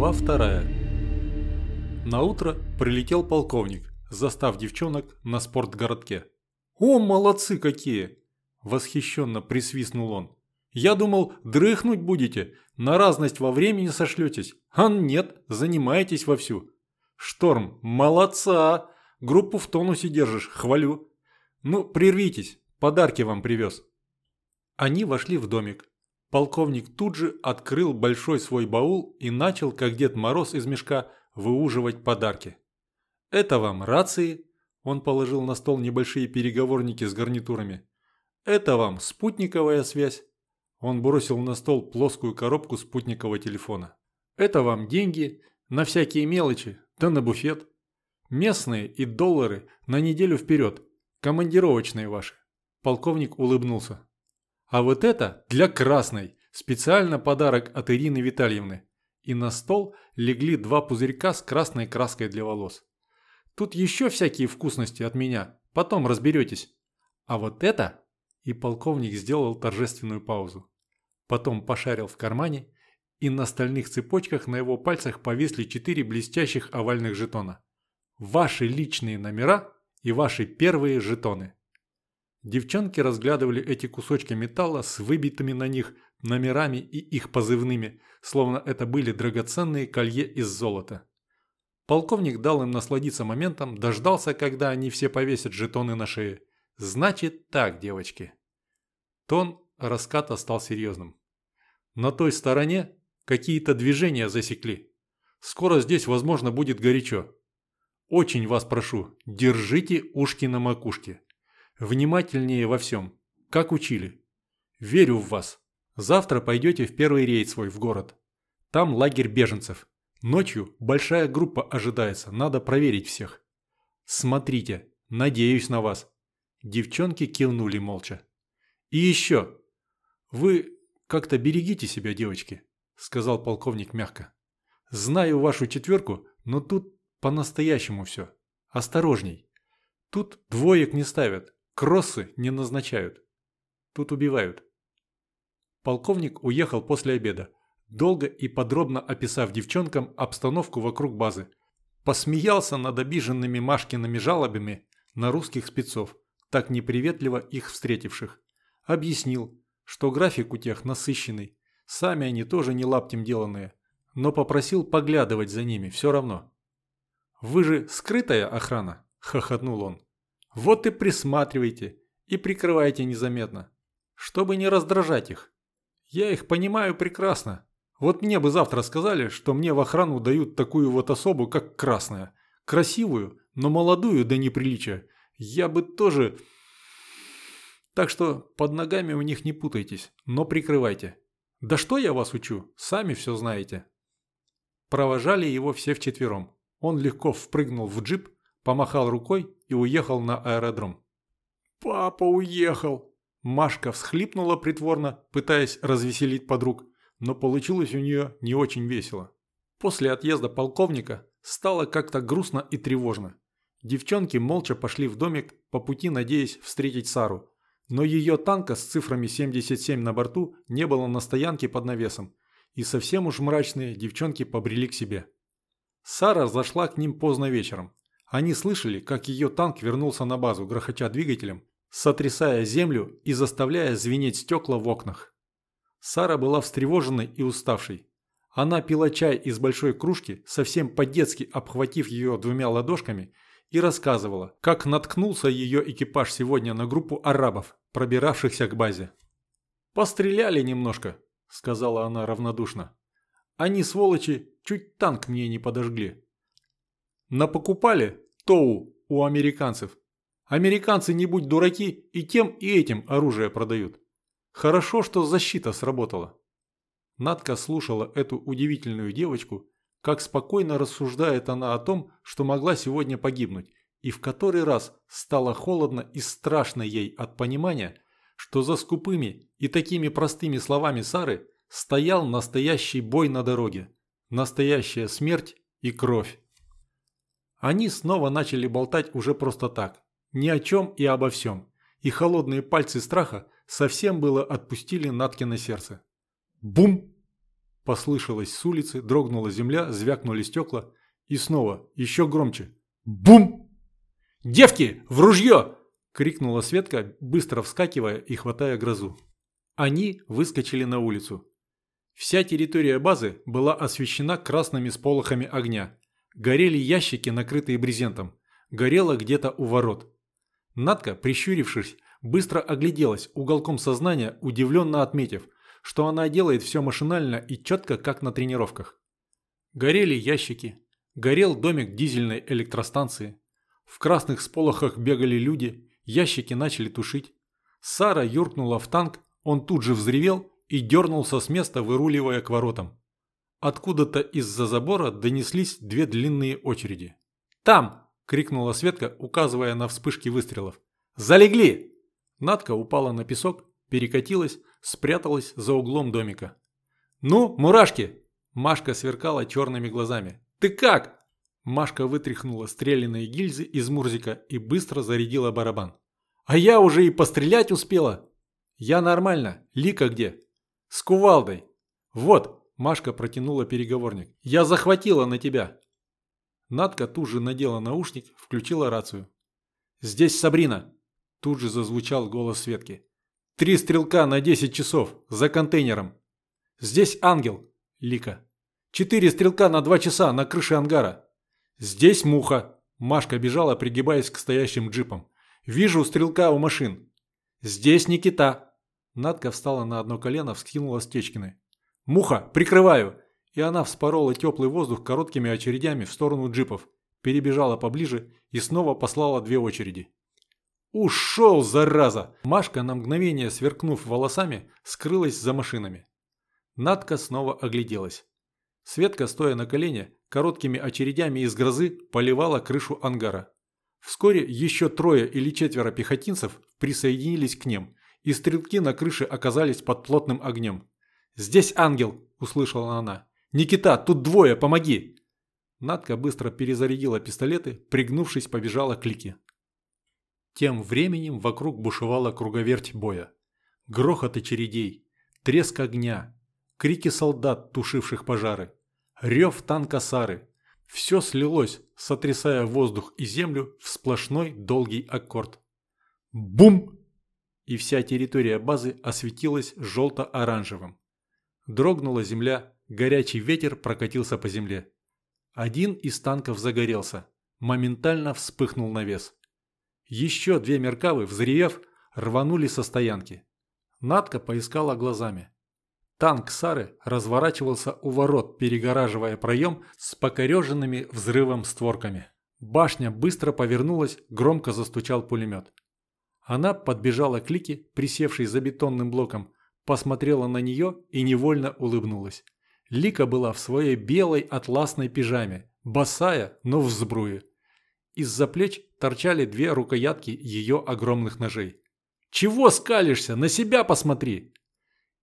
Глава вторая. На утро прилетел полковник, застав девчонок на спортгородке. «О, молодцы какие!» – восхищенно присвистнул он. «Я думал, дрыхнуть будете, на разность во времени сошлетесь. А нет, занимаетесь вовсю. Шторм, молодца! Группу в тонусе держишь, хвалю. Ну, прервитесь, подарки вам привез». Они вошли в домик. Полковник тут же открыл большой свой баул и начал, как Дед Мороз из мешка, выуживать подарки. «Это вам рации», – он положил на стол небольшие переговорники с гарнитурами. «Это вам спутниковая связь». Он бросил на стол плоскую коробку спутникового телефона. «Это вам деньги на всякие мелочи, да на буфет. Местные и доллары на неделю вперед, командировочные ваши». Полковник улыбнулся. А вот это для красной. Специально подарок от Ирины Витальевны. И на стол легли два пузырька с красной краской для волос. Тут еще всякие вкусности от меня. Потом разберетесь. А вот это... И полковник сделал торжественную паузу. Потом пошарил в кармане, и на стальных цепочках на его пальцах повисли четыре блестящих овальных жетона. Ваши личные номера и ваши первые жетоны. Девчонки разглядывали эти кусочки металла с выбитыми на них номерами и их позывными, словно это были драгоценные колье из золота. Полковник дал им насладиться моментом, дождался, когда они все повесят жетоны на шее. «Значит так, девочки». Тон раската стал серьезным. На той стороне какие-то движения засекли. Скоро здесь, возможно, будет горячо. Очень вас прошу, держите ушки на макушке. Внимательнее во всем. Как учили. Верю в вас. Завтра пойдете в первый рейд свой в город. Там лагерь беженцев. Ночью большая группа ожидается, надо проверить всех. Смотрите, надеюсь на вас. Девчонки кивнули молча. И еще. Вы как-то берегите себя, девочки, сказал полковник мягко. Знаю вашу четверку, но тут по-настоящему все. Осторожней. Тут двоек не ставят, Кроссы не назначают. Тут убивают. Полковник уехал после обеда, долго и подробно описав девчонкам обстановку вокруг базы. Посмеялся над обиженными Машкиными жалобами на русских спецов, так неприветливо их встретивших. Объяснил, что график у тех насыщенный, сами они тоже не лаптем деланные, но попросил поглядывать за ними все равно. «Вы же скрытая охрана?» – хохотнул он. Вот и присматривайте, и прикрывайте незаметно, чтобы не раздражать их. Я их понимаю прекрасно. Вот мне бы завтра сказали, что мне в охрану дают такую вот особу, как Красная. Красивую, но молодую до неприличия. Я бы тоже... Так что под ногами у них не путайтесь, но прикрывайте. Да что я вас учу, сами все знаете. Провожали его все вчетвером. Он легко впрыгнул в джип, помахал рукой и уехал на аэродром. «Папа уехал!» Машка всхлипнула притворно, пытаясь развеселить подруг, но получилось у нее не очень весело. После отъезда полковника стало как-то грустно и тревожно. Девчонки молча пошли в домик, по пути надеясь встретить Сару. Но ее танка с цифрами 77 на борту не было на стоянке под навесом, и совсем уж мрачные девчонки побрели к себе. Сара зашла к ним поздно вечером. Они слышали, как ее танк вернулся на базу, грохоча двигателем, сотрясая землю и заставляя звенеть стекла в окнах. Сара была встревоженной и уставшей. Она пила чай из большой кружки, совсем по-детски обхватив ее двумя ладошками, и рассказывала, как наткнулся ее экипаж сегодня на группу арабов, пробиравшихся к базе. «Постреляли немножко», – сказала она равнодушно. «Они, сволочи, чуть танк мне не подожгли. Напокупали ТОУ у американцев. Американцы, не будь дураки, и тем, и этим оружие продают. Хорошо, что защита сработала. Надка слушала эту удивительную девочку, как спокойно рассуждает она о том, что могла сегодня погибнуть, и в который раз стало холодно и страшно ей от понимания, что за скупыми и такими простыми словами Сары стоял настоящий бой на дороге, настоящая смерть и кровь. Они снова начали болтать уже просто так, ни о чем и обо всем, и холодные пальцы страха совсем было отпустили Наткино сердце. Бум! Послышалось с улицы, дрогнула земля, звякнули стекла. И снова, еще громче. Бум! «Девки, в ружье!» – крикнула Светка, быстро вскакивая и хватая грозу. Они выскочили на улицу. Вся территория базы была освещена красными сполохами огня. Горели ящики, накрытые брезентом. Горело где-то у ворот. Надка, прищурившись, быстро огляделась, уголком сознания удивленно отметив, что она делает все машинально и четко, как на тренировках. Горели ящики. Горел домик дизельной электростанции. В красных сполохах бегали люди, ящики начали тушить. Сара юркнула в танк, он тут же взревел и дернулся с места, выруливая к воротам. Откуда-то из-за забора донеслись две длинные очереди. «Там!» – крикнула Светка, указывая на вспышки выстрелов. «Залегли!» Надка упала на песок, перекатилась, спряталась за углом домика. «Ну, мурашки!» Машка сверкала черными глазами. «Ты как?» Машка вытряхнула стрелянные гильзы из Мурзика и быстро зарядила барабан. «А я уже и пострелять успела!» «Я нормально. Лика где?» «С кувалдой». «Вот», – Машка протянула переговорник. «Я захватила на тебя». Надка тут же надела наушник, включила рацию. «Здесь Сабрина», – тут же зазвучал голос Светки. «Три стрелка на 10 часов, за контейнером». «Здесь Ангел», – Лика. «Четыре стрелка на два часа на крыше ангара». «Здесь Муха», – Машка бежала, пригибаясь к стоящим джипам. «Вижу стрелка у машин». «Здесь Никита», Надка встала на одно колено, вскинула Стечкиной. «Муха, прикрываю!» И она вспорола теплый воздух короткими очередями в сторону джипов, перебежала поближе и снова послала две очереди. «Ушел, зараза!» Машка, на мгновение сверкнув волосами, скрылась за машинами. Надка снова огляделась. Светка, стоя на колене, короткими очередями из грозы поливала крышу ангара. Вскоре еще трое или четверо пехотинцев присоединились к ним, и стрелки на крыше оказались под плотным огнем. «Здесь ангел!» – услышала она. «Никита, тут двое, помоги!» Надка быстро перезарядила пистолеты, пригнувшись, побежала к Лике. Тем временем вокруг бушевала круговерть боя. Грохот очередей, треск огня, крики солдат, тушивших пожары, рев танка Сары. Все слилось, сотрясая воздух и землю в сплошной долгий аккорд. Бум! и вся территория базы осветилась желто-оранжевым. Дрогнула земля, горячий ветер прокатился по земле. Один из танков загорелся, моментально вспыхнул навес. Еще две меркавы, взревев, рванули со стоянки. Надка поискала глазами. Танк Сары разворачивался у ворот, перегораживая проем с покореженными взрывом створками. Башня быстро повернулась, громко застучал пулемет. Она подбежала к Лике, присевшей за бетонным блоком, посмотрела на нее и невольно улыбнулась. Лика была в своей белой атласной пижаме, босая, но в сбруе. Из-за плеч торчали две рукоятки ее огромных ножей. «Чего скалишься? На себя посмотри!»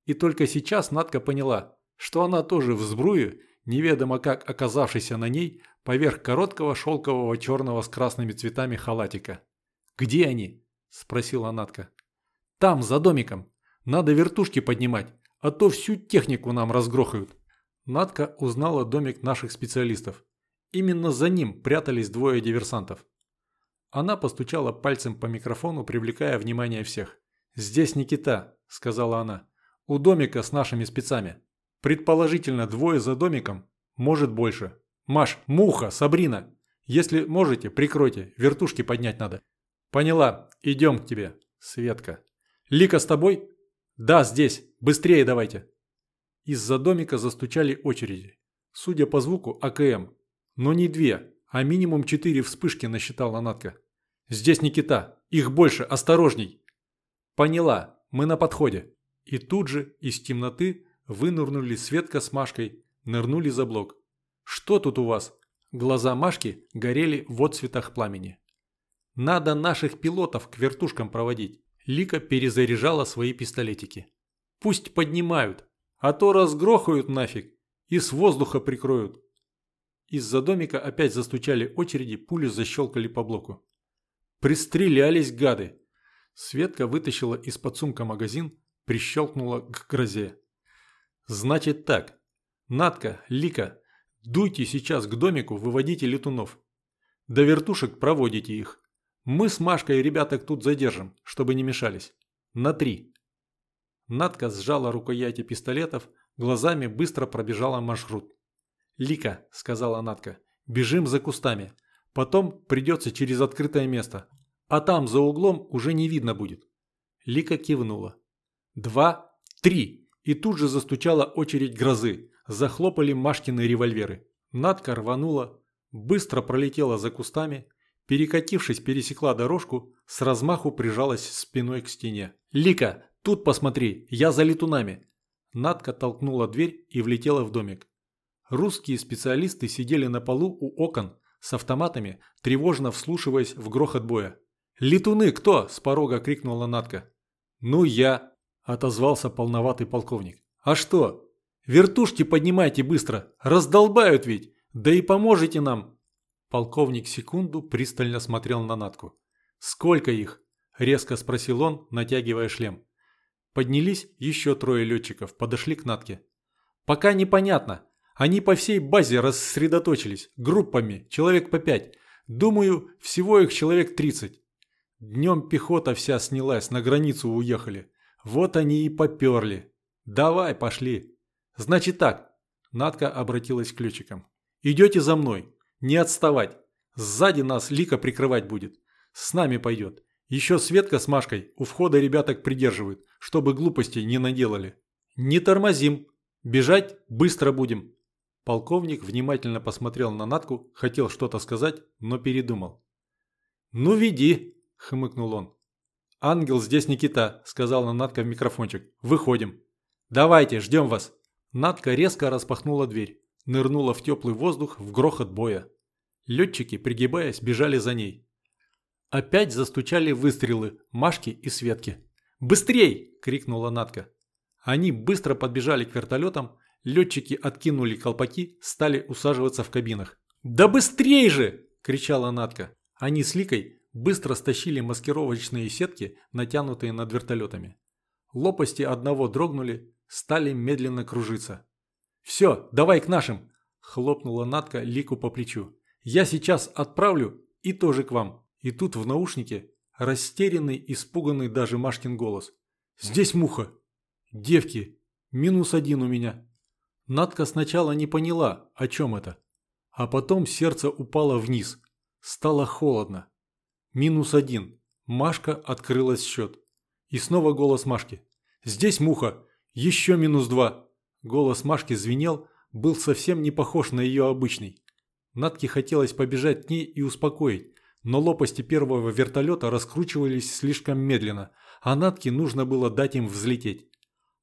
И только сейчас Надка поняла, что она тоже в сбруе, неведомо как оказавшейся на ней, поверх короткого шелкового черного с красными цветами халатика. «Где они?» – спросила Натка. «Там, за домиком. Надо вертушки поднимать, а то всю технику нам разгрохают». Натка узнала домик наших специалистов. Именно за ним прятались двое диверсантов. Она постучала пальцем по микрофону, привлекая внимание всех. «Здесь Никита», – сказала она. «У домика с нашими спецами. Предположительно, двое за домиком, может больше. Маш, Муха, Сабрина. Если можете, прикройте, вертушки поднять надо». «Поняла. Идем к тебе, Светка». «Лика с тобой?» «Да, здесь. Быстрее давайте». Из-за домика застучали очереди. Судя по звуку, АКМ. Но не две, а минимум четыре вспышки насчитала Натка. «Здесь Никита. Их больше. Осторожней!» «Поняла. Мы на подходе». И тут же из темноты вынырнули Светка с Машкой, нырнули за блок. «Что тут у вас?» Глаза Машки горели в отцветах пламени. Надо наших пилотов к вертушкам проводить. Лика перезаряжала свои пистолетики. Пусть поднимают, а то разгрохают нафиг и с воздуха прикроют. Из-за домика опять застучали очереди, пули защелкали по блоку. Пристрелялись гады. Светка вытащила из-под сумка магазин, прищелкнула к грозе. Значит так, Надка, Лика, дуйте сейчас к домику, выводите летунов. До вертушек проводите их. Мы с Машкой ребяток тут задержим, чтобы не мешались. На три. Надка сжала рукояти пистолетов, глазами быстро пробежала маршрут. «Лика», – сказала Надка, – «бежим за кустами. Потом придется через открытое место. А там за углом уже не видно будет». Лика кивнула. «Два, три!» И тут же застучала очередь грозы. Захлопали Машкины револьверы. Надка рванула, быстро пролетела за кустами, перекатившись, пересекла дорожку, с размаху прижалась спиной к стене. «Лика, тут посмотри, я за летунами!» Надка толкнула дверь и влетела в домик. Русские специалисты сидели на полу у окон с автоматами, тревожно вслушиваясь в грохот боя. «Летуны кто?» – с порога крикнула Надка. «Ну я», – отозвался полноватый полковник. «А что? Вертушки поднимайте быстро, раздолбают ведь, да и поможете нам!» Полковник секунду пристально смотрел на Натку. «Сколько их?» – резко спросил он, натягивая шлем. Поднялись еще трое летчиков, подошли к Натке. «Пока непонятно. Они по всей базе рассредоточились, группами, человек по пять. Думаю, всего их человек тридцать. Днем пехота вся снялась, на границу уехали. Вот они и поперли. Давай, пошли!» «Значит так», – Надка обратилась к ключикам. «Идете за мной. Не отставать. Сзади нас Лика прикрывать будет. С нами пойдет. Еще Светка с Машкой у входа ребяток придерживают, чтобы глупостей не наделали. Не тормозим. Бежать быстро будем». Полковник внимательно посмотрел на Натку, хотел что-то сказать, но передумал. «Ну веди», – хмыкнул он. «Ангел здесь Никита», – сказала Натка в микрофончик. «Выходим». «Давайте, ждем вас». Надка резко распахнула дверь, нырнула в теплый воздух в грохот боя. Летчики, пригибаясь, бежали за ней. Опять застучали выстрелы Машки и Светки. «Быстрей!» – крикнула Надка. Они быстро подбежали к вертолетам, летчики откинули колпаки, стали усаживаться в кабинах. «Да быстрей же!» – кричала Надка. Они с Ликой быстро стащили маскировочные сетки, натянутые над вертолетами. Лопасти одного дрогнули, стали медленно кружиться. «Все, давай к нашим!» – хлопнула Натка Лику по плечу. «Я сейчас отправлю и тоже к вам». И тут в наушнике растерянный, испуганный даже Машкин голос. «Здесь муха! Девки! Минус один у меня!» Натка сначала не поняла, о чем это. А потом сердце упало вниз. Стало холодно. Минус один. Машка открылась счет. И снова голос Машки. «Здесь муха! Еще минус два. Голос Машки звенел, был совсем не похож на ее обычный. Натке хотелось побежать к ней и успокоить, но лопасти первого вертолета раскручивались слишком медленно, а Натке нужно было дать им взлететь.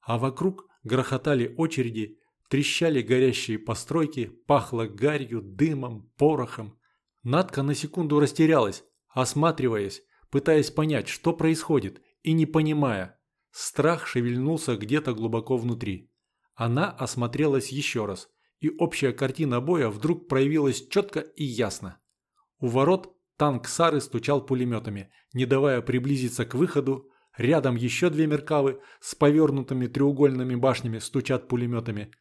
А вокруг грохотали очереди, трещали горящие постройки, пахло гарью, дымом, порохом. Натка на секунду растерялась, осматриваясь, пытаясь понять, что происходит, и не понимая. Страх шевельнулся где-то глубоко внутри. Она осмотрелась еще раз, и общая картина боя вдруг проявилась четко и ясно. У ворот танк Сары стучал пулеметами, не давая приблизиться к выходу, рядом еще две меркавы с повернутыми треугольными башнями стучат пулеметами.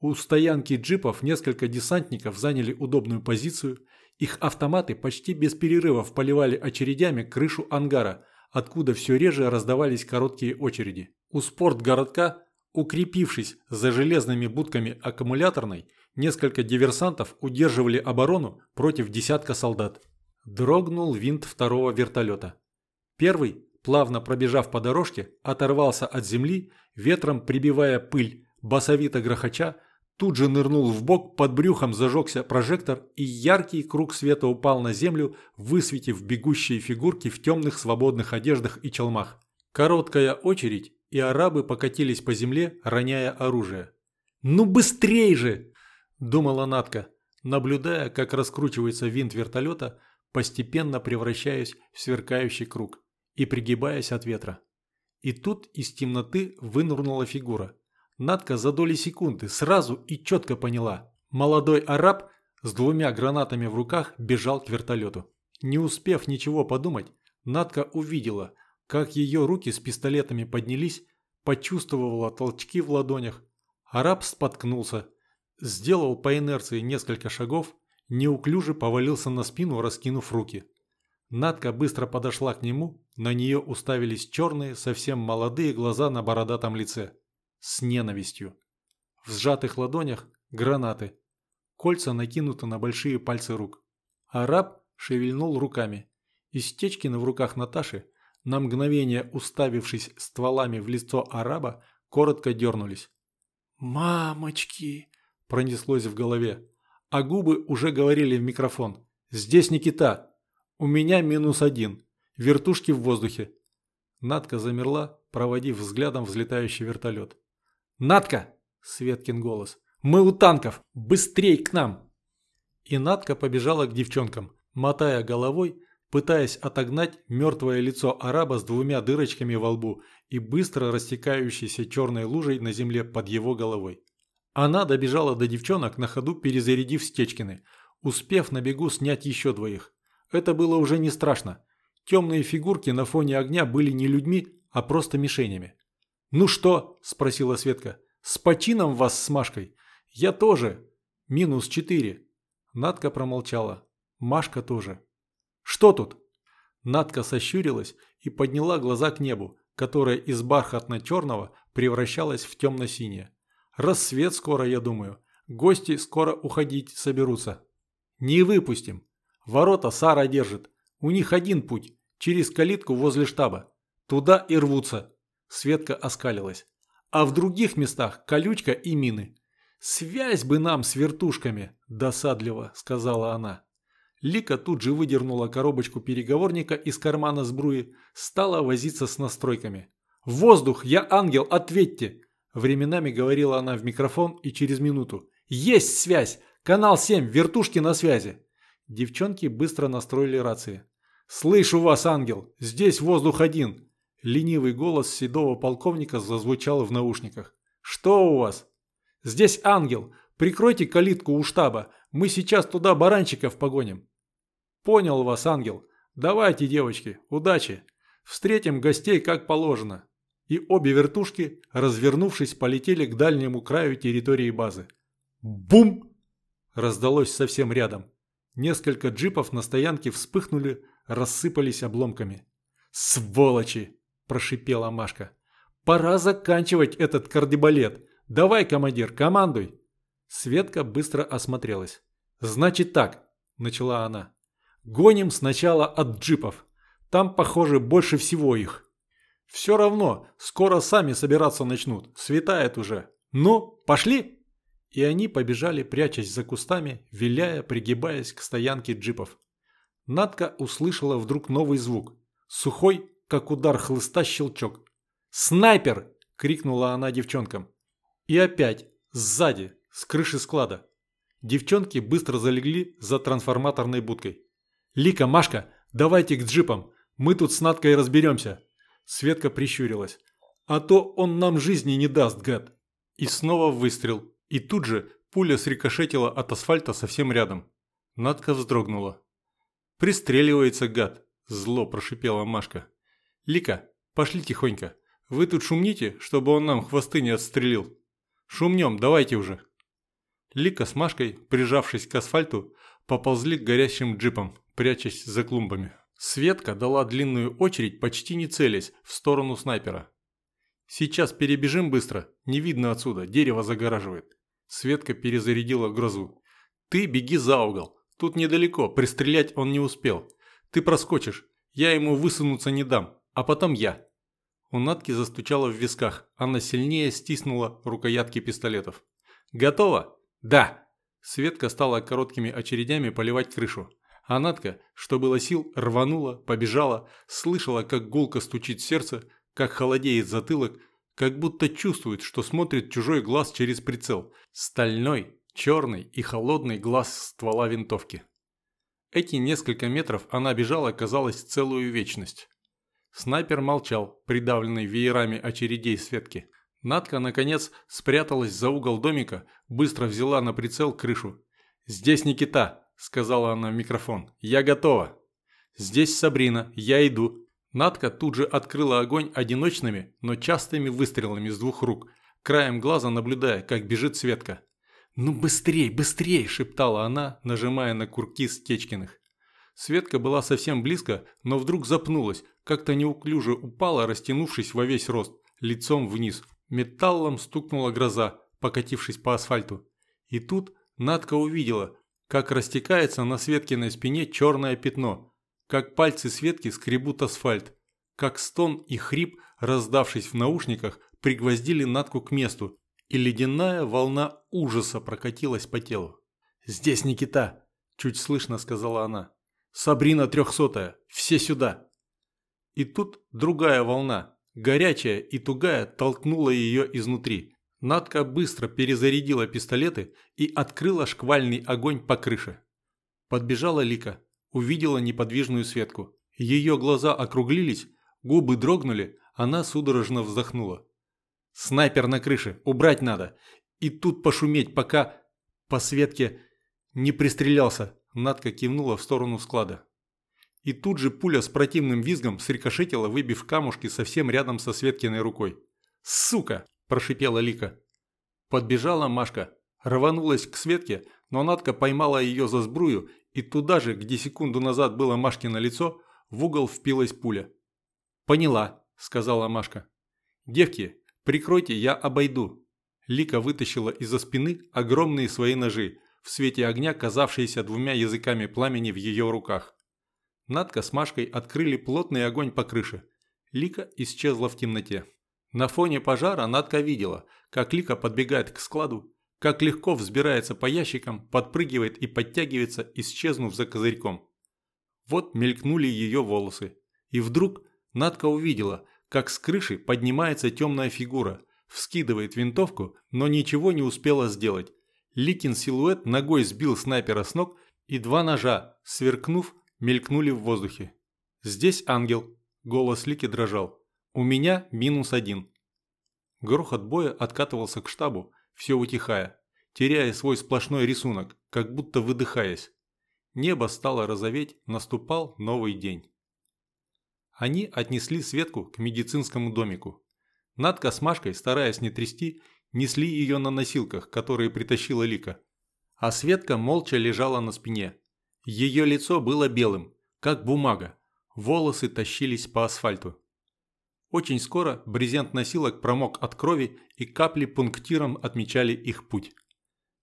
У стоянки джипов несколько десантников заняли удобную позицию, их автоматы почти без перерывов поливали очередями крышу ангара – откуда все реже раздавались короткие очереди. У спортгородка, укрепившись за железными будками аккумуляторной, несколько диверсантов удерживали оборону против десятка солдат. Дрогнул винт второго вертолета. Первый, плавно пробежав по дорожке, оторвался от земли, ветром прибивая пыль, басовито грохоча, Тут же нырнул в бок, под брюхом зажегся прожектор, и яркий круг света упал на землю, высветив бегущие фигурки в темных свободных одеждах и челмах. Короткая очередь, и арабы покатились по земле, роняя оружие. «Ну быстрей же!» – думала Натка, наблюдая, как раскручивается винт вертолета, постепенно превращаясь в сверкающий круг и пригибаясь от ветра. И тут из темноты вынырнула фигура – Надка за доли секунды сразу и четко поняла. Молодой араб с двумя гранатами в руках бежал к вертолету. Не успев ничего подумать, Надка увидела, как ее руки с пистолетами поднялись, почувствовала толчки в ладонях. Араб споткнулся. сделал по инерции несколько шагов, неуклюже повалился на спину, раскинув руки. Надка быстро подошла к нему, на нее уставились черные, совсем молодые глаза на бородатом лице. С ненавистью. В сжатых ладонях гранаты. Кольца накинуты на большие пальцы рук. Араб шевельнул руками. Из Стечкина в руках Наташи, на мгновение уставившись стволами в лицо араба, коротко дернулись. «Мамочки!» – пронеслось в голове. А губы уже говорили в микрофон. «Здесь Никита! У меня минус один. Вертушки в воздухе». Надка замерла, проводив взглядом взлетающий вертолет. «Надка!» – Светкин голос. «Мы у танков! Быстрей к нам!» И Надка побежала к девчонкам, мотая головой, пытаясь отогнать мертвое лицо араба с двумя дырочками во лбу и быстро растекающейся черной лужей на земле под его головой. Она добежала до девчонок на ходу, перезарядив Стечкины, успев на бегу снять еще двоих. Это было уже не страшно. Темные фигурки на фоне огня были не людьми, а просто мишенями. «Ну что?» – спросила Светка. «С почином вас с Машкой?» «Я тоже. Минус четыре». Надка промолчала. Машка тоже. «Что тут?» Надка сощурилась и подняла глаза к небу, которое из бархатно-черного превращалось в темно-синее. «Рассвет скоро, я думаю. Гости скоро уходить соберутся». «Не выпустим. Ворота Сара держит. У них один путь. Через калитку возле штаба. Туда и рвутся». Светка оскалилась. «А в других местах колючка и мины». «Связь бы нам с вертушками», – досадливо сказала она. Лика тут же выдернула коробочку переговорника из кармана сбруи, стала возиться с настройками. «Воздух! Я ангел! Ответьте!» Временами говорила она в микрофон и через минуту. «Есть связь! Канал 7! Вертушки на связи!» Девчонки быстро настроили рации. «Слышу вас, ангел! Здесь воздух один!» Ленивый голос седого полковника зазвучал в наушниках. «Что у вас?» «Здесь ангел! Прикройте калитку у штаба! Мы сейчас туда баранчиков погоним!» «Понял вас, ангел. Давайте, девочки, удачи. Встретим гостей как положено». И обе вертушки, развернувшись, полетели к дальнему краю территории базы. «Бум!» Раздалось совсем рядом. Несколько джипов на стоянке вспыхнули, рассыпались обломками. «Сволочи!» – прошипела Машка. «Пора заканчивать этот кардебалет. Давай, командир, командуй!» Светка быстро осмотрелась. «Значит так», – начала она. Гоним сначала от джипов. Там, похоже, больше всего их. Все равно, скоро сами собираться начнут. Светает уже. Ну, пошли!» И они побежали, прячась за кустами, виляя, пригибаясь к стоянке джипов. Надка услышала вдруг новый звук. Сухой, как удар хлыста, щелчок. «Снайпер!» – крикнула она девчонкам. И опять, сзади, с крыши склада. Девчонки быстро залегли за трансформаторной будкой. «Лика, Машка, давайте к джипам. Мы тут с Надкой разберемся». Светка прищурилась. «А то он нам жизни не даст, гад». И снова выстрел. И тут же пуля срикошетила от асфальта совсем рядом. Надка вздрогнула. «Пристреливается, гад!» – зло прошипела Машка. «Лика, пошли тихонько. Вы тут шумните, чтобы он нам хвосты не отстрелил. Шумнем, давайте уже». Лика с Машкой, прижавшись к асфальту, поползли к горящим джипам прячась за клумбами. Светка дала длинную очередь, почти не целясь, в сторону снайпера. «Сейчас перебежим быстро, не видно отсюда, дерево загораживает». Светка перезарядила грозу. «Ты беги за угол, тут недалеко, пристрелять он не успел. Ты проскочишь, я ему высунуться не дам, а потом я». У Натки застучало в висках, она сильнее стиснула рукоятки пистолетов. «Готово?» «Да!» Светка стала короткими очередями поливать крышу. А Натка, что было сил, рванула, побежала, слышала, как гулко стучит сердце, как холодеет затылок, как будто чувствует, что смотрит чужой глаз через прицел. Стальной, черный и холодный глаз ствола винтовки. Эти несколько метров она бежала, казалось, целую вечность. Снайпер молчал, придавленный веерами очередей Светки. Надка, наконец, спряталась за угол домика, быстро взяла на прицел крышу. «Здесь Никита!» Сказала она в микрофон. «Я готова». «Здесь Сабрина, я иду». Надка тут же открыла огонь одиночными, но частыми выстрелами с двух рук, краем глаза наблюдая, как бежит Светка. «Ну быстрей, быстрей!» – шептала она, нажимая на курки Стечкиных. Светка была совсем близко, но вдруг запнулась, как-то неуклюже упала, растянувшись во весь рост, лицом вниз. Металлом стукнула гроза, покатившись по асфальту. И тут Надка увидела, как растекается на Светкиной спине черное пятно, как пальцы Светки скребут асфальт, как стон и хрип, раздавшись в наушниках, пригвоздили Надку к месту, и ледяная волна ужаса прокатилась по телу. «Здесь Никита!» – чуть слышно сказала она. «Сабрина трехсотая! Все сюда!» И тут другая волна, горячая и тугая, толкнула ее изнутри. Надка быстро перезарядила пистолеты и открыла шквальный огонь по крыше. Подбежала Лика, увидела неподвижную Светку. Ее глаза округлились, губы дрогнули, она судорожно вздохнула. «Снайпер на крыше, убрать надо! И тут пошуметь, пока по Светке не пристрелялся!» Надка кивнула в сторону склада. И тут же пуля с противным визгом срикошетила, выбив камушки совсем рядом со Светкиной рукой. «Сука!» Прошипела Лика. Подбежала Машка, рванулась к Светке, но Натка поймала ее за сбрую, и туда же, где секунду назад было Машкино лицо, в угол впилась пуля. «Поняла», – сказала Машка. «Девки, прикройте, я обойду». Лика вытащила из-за спины огромные свои ножи, в свете огня казавшиеся двумя языками пламени в ее руках. Надка с Машкой открыли плотный огонь по крыше. Лика исчезла в темноте. На фоне пожара Надка видела, как Лика подбегает к складу, как легко взбирается по ящикам, подпрыгивает и подтягивается, исчезнув за козырьком. Вот мелькнули ее волосы. И вдруг Надка увидела, как с крыши поднимается темная фигура, вскидывает винтовку, но ничего не успела сделать. Ликин силуэт ногой сбил снайпера с ног, и два ножа, сверкнув, мелькнули в воздухе. «Здесь ангел», – голос Лики дрожал. У меня минус один. Грохот боя откатывался к штабу, все утихая, теряя свой сплошной рисунок, как будто выдыхаясь. Небо стало розоветь, наступал новый день. Они отнесли Светку к медицинскому домику. Надка с Машкой, стараясь не трясти, несли ее на носилках, которые притащила Лика. А Светка молча лежала на спине. Ее лицо было белым, как бумага. Волосы тащились по асфальту. Очень скоро брезент носилок промок от крови, и капли пунктиром отмечали их путь.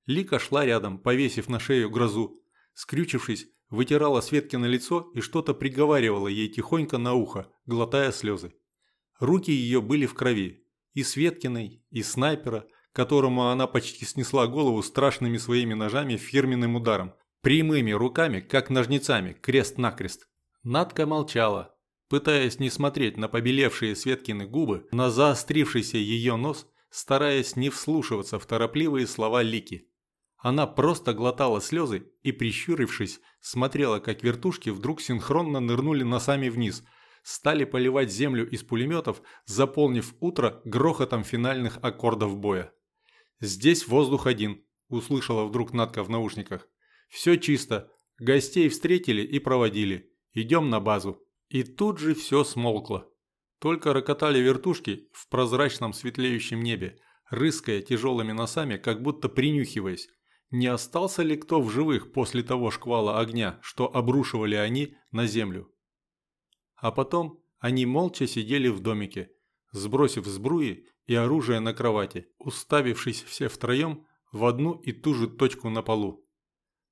Лика шла рядом, повесив на шею грозу. Скрючившись, вытирала Светкино лицо и что-то приговаривала ей тихонько на ухо, глотая слезы. Руки ее были в крови. И Светкиной, и снайпера, которому она почти снесла голову страшными своими ножами фирменным ударом. Прямыми руками, как ножницами, крест-накрест. Надка молчала, пытаясь не смотреть на побелевшие Светкины губы, на заострившийся ее нос, стараясь не вслушиваться в торопливые слова Лики. Она просто глотала слезы и, прищурившись, смотрела, как вертушки вдруг синхронно нырнули носами вниз, стали поливать землю из пулеметов, заполнив утро грохотом финальных аккордов боя. «Здесь воздух один», – услышала вдруг Надка в наушниках. «Все чисто. Гостей встретили и проводили. Идем на базу». И тут же все смолкло. Только рокотали вертушки в прозрачном светлеющем небе, рыская тяжелыми носами, как будто принюхиваясь. Не остался ли кто в живых после того шквала огня, что обрушивали они на землю? А потом они молча сидели в домике, сбросив сбруи и оружие на кровати, уставившись все втроем в одну и ту же точку на полу.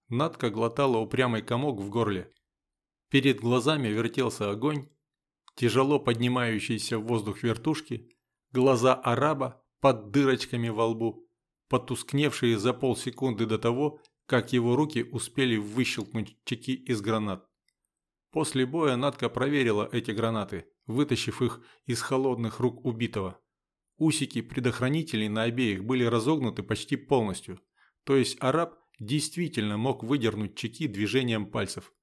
Надка глотала упрямый комок в горле, Перед глазами вертелся огонь, тяжело поднимающийся в воздух вертушки, глаза араба под дырочками во лбу, потускневшие за полсекунды до того, как его руки успели выщелкнуть чеки из гранат. После боя Надка проверила эти гранаты, вытащив их из холодных рук убитого. Усики предохранителей на обеих были разогнуты почти полностью, то есть араб действительно мог выдернуть чеки движением пальцев.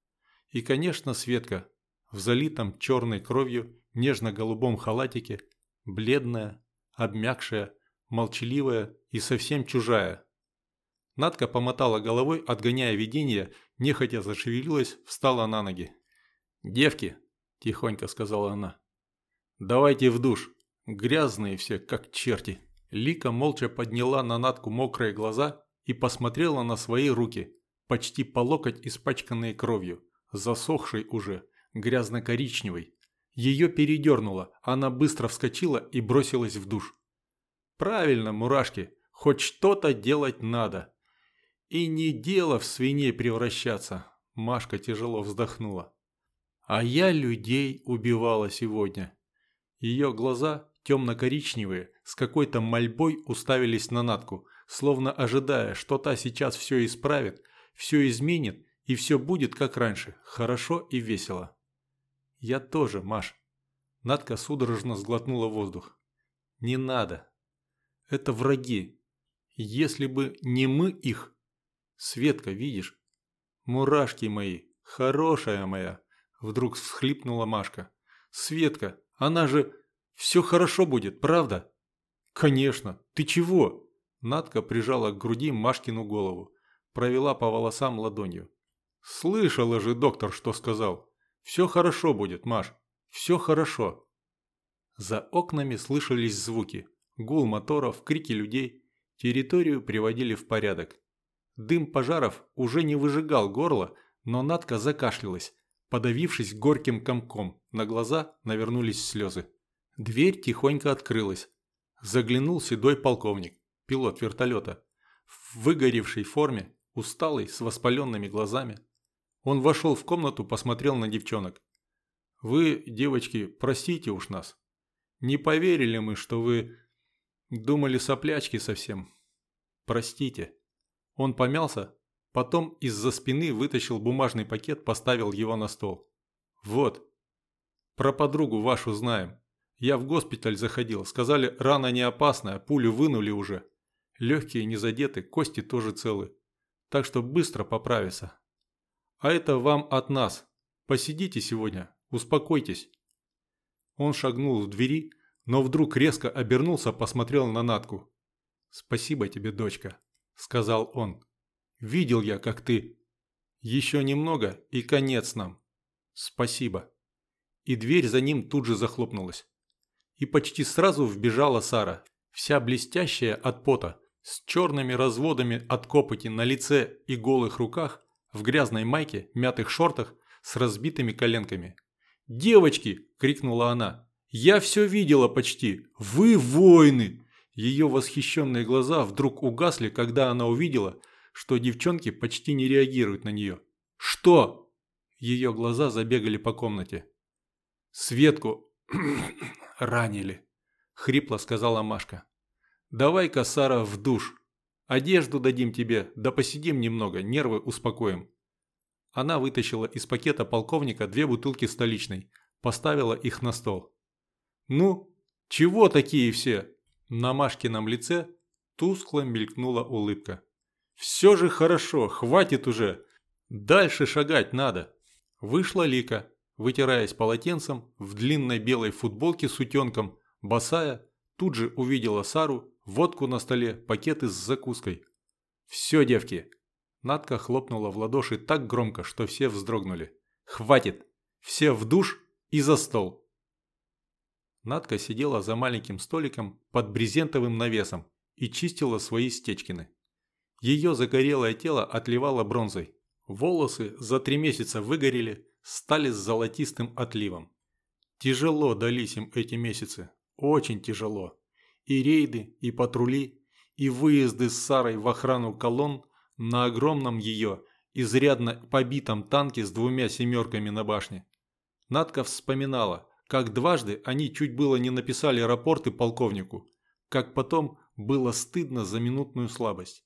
И, конечно, Светка в залитом черной кровью нежно-голубом халатике, бледная, обмякшая, молчаливая и совсем чужая. Надка помотала головой, отгоняя видение, нехотя зашевелилась, встала на ноги. «Девки», – тихонько сказала она, – «давайте в душ, грязные все, как черти». Лика молча подняла на Натку мокрые глаза и посмотрела на свои руки, почти по локоть испачканные кровью, засохшей уже, грязно-коричневой. Ее передернуло, она быстро вскочила и бросилась в душ. «Правильно, мурашки, хоть что-то делать надо. И не дело в свиней превращаться», – Машка тяжело вздохнула. «А я людей убивала сегодня». Ее глаза, темно-коричневые, с какой-то мольбой уставились на Натку, словно ожидая, что та сейчас все исправит, все изменит и все будет как раньше, хорошо и весело. «Я тоже, Маш». Надка судорожно сглотнула воздух. «Не надо. Это враги. Если бы не мы их... Светка, видишь? Мурашки мои, хорошая моя!» Вдруг всхлипнула Машка. «Светка, она же... Все хорошо будет, правда?» «Конечно. Ты чего?» Надка прижала к груди Машкину голову. Провела по волосам ладонью. «Слышала же доктор, что сказал. Все хорошо будет, Маш. Все хорошо». За окнами слышались звуки. Гул моторов, крики людей. Территорию приводили в порядок. Дым пожаров уже не выжигал горло, но Надка закашлялась, подавившись горьким комком. На глаза навернулись слезы. Дверь тихонько открылась. Заглянул седой полковник, пилот вертолета, в выгоревшей форме, усталый, с воспаленными глазами. Он вошел в комнату, посмотрел на девчонок. «Вы, девочки, простите уж нас. Не поверили мы, что вы думали соплячки совсем. Простите». Он помялся, потом из-за спины вытащил бумажный пакет, поставил его на стол. «Вот. Про подругу вашу знаем. Я в госпиталь заходил, сказали, рана не опасная, пулю вынули уже. Легкие не задеты, кости тоже целы. Так что быстро поправится. А это вам от нас. Посидите сегодня, успокойтесь. Он шагнул в двери, но вдруг резко обернулся, посмотрел на Натку. «Спасибо тебе, дочка», – сказал он. «Видел я, как ты. Еще немного и конец нам. Спасибо». И дверь за ним тут же захлопнулась. И почти сразу вбежала Сара, вся блестящая от пота, с черными разводами от копоти на лице и голых руках, в грязной майке, мятых шортах, с разбитыми коленками. «Девочки!» – крикнула она. «Я все видела почти! Вы воины!» Ее восхищенные глаза вдруг угасли, когда она увидела, что девчонки почти не реагируют на нее. «Что?» Ее глаза забегали по комнате. «Светку ранили», – хрипло сказала Машка. «Давай-ка, Сара, в душ. Одежду дадим тебе, да посидим немного, нервы успокоим». Она вытащила из пакета полковника две бутылки столичной, поставила их на стол. «Ну, чего такие все?» На Машкином лице тускло мелькнула улыбка. «Все же хорошо, хватит уже. Дальше шагать надо». Вышла Лика, вытираясь полотенцем в длинной белой футболке с утенком, босая, тут же увидела Сару, водку на столе, пакеты с закуской. «Все, девки!» Надка хлопнула в ладоши так громко, что все вздрогнули. «Хватит! Все в душ и за стол!» Надка сидела за маленьким столиком под брезентовым навесом и чистила свои стечкины. Ее загорелое тело отливало бронзой. Волосы за три месяца выгорели, стали с золотистым отливом. Тяжело дались им эти месяцы, очень тяжело. И рейды, и патрули, и выезды с Сарой в охрану колонн на огромном ее, изрядно побитом танке с двумя семерками на башне. Надка вспоминала, как дважды они чуть было не написали рапорты полковнику, как потом было стыдно за минутную слабость.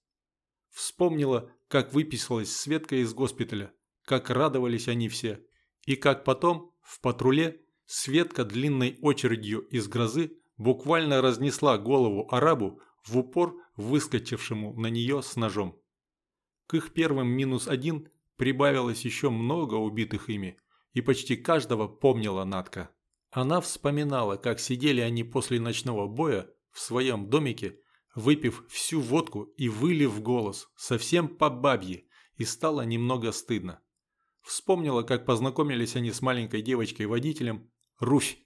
Вспомнила, как выписалась Светка из госпиталя, как радовались они все, и как потом, в патруле, Светка длинной очередью из грозы буквально разнесла голову арабу в упор выскочившему на нее с ножом. К их первым минус один прибавилось еще много убитых ими, и почти каждого помнила Натка. Она вспоминала, как сидели они после ночного боя в своем домике, выпив всю водку и вылив голос, совсем по бабье, и стало немного стыдно. Вспомнила, как познакомились они с маленькой девочкой-водителем, Руфь,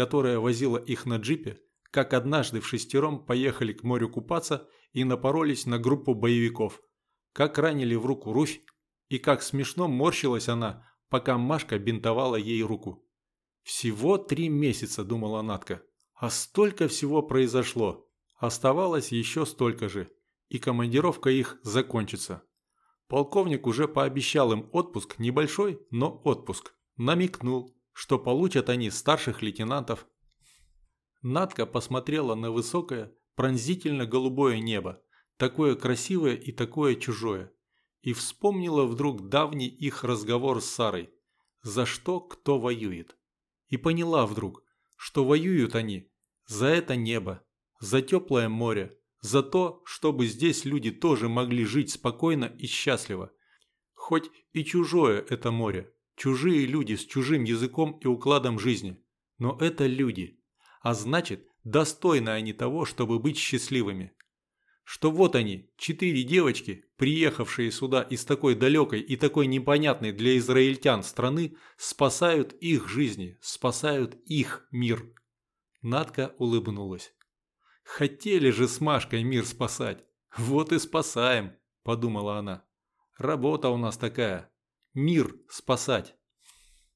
которая возила их на джипе, как однажды в шестером поехали к морю купаться и напоролись на группу боевиков, как ранили в руку Руфь и как смешно морщилась она, пока Машка бинтовала ей руку. «Всего три месяца», – думала Натка, – «а столько всего произошло. Оставалось еще столько же, и командировка их закончится». Полковник уже пообещал им отпуск, небольшой, но отпуск. Намекнул, что получат они старших лейтенантов. Надка посмотрела на высокое, пронзительно-голубое небо, такое красивое и такое чужое, и вспомнила вдруг давний их разговор с Сарой, за что кто воюет. И поняла вдруг, что воюют они за это небо, за теплое море, за то, чтобы здесь люди тоже могли жить спокойно и счастливо. Хоть и чужое это море, чужие люди с чужим языком и укладом жизни, но это люди, а значит, достойны они того, чтобы быть счастливыми что вот они, четыре девочки, приехавшие сюда из такой далекой и такой непонятной для израильтян страны, спасают их жизни, спасают их мир. Надка улыбнулась. Хотели же с Машкой мир спасать. Вот и спасаем, подумала она. Работа у нас такая. Мир спасать.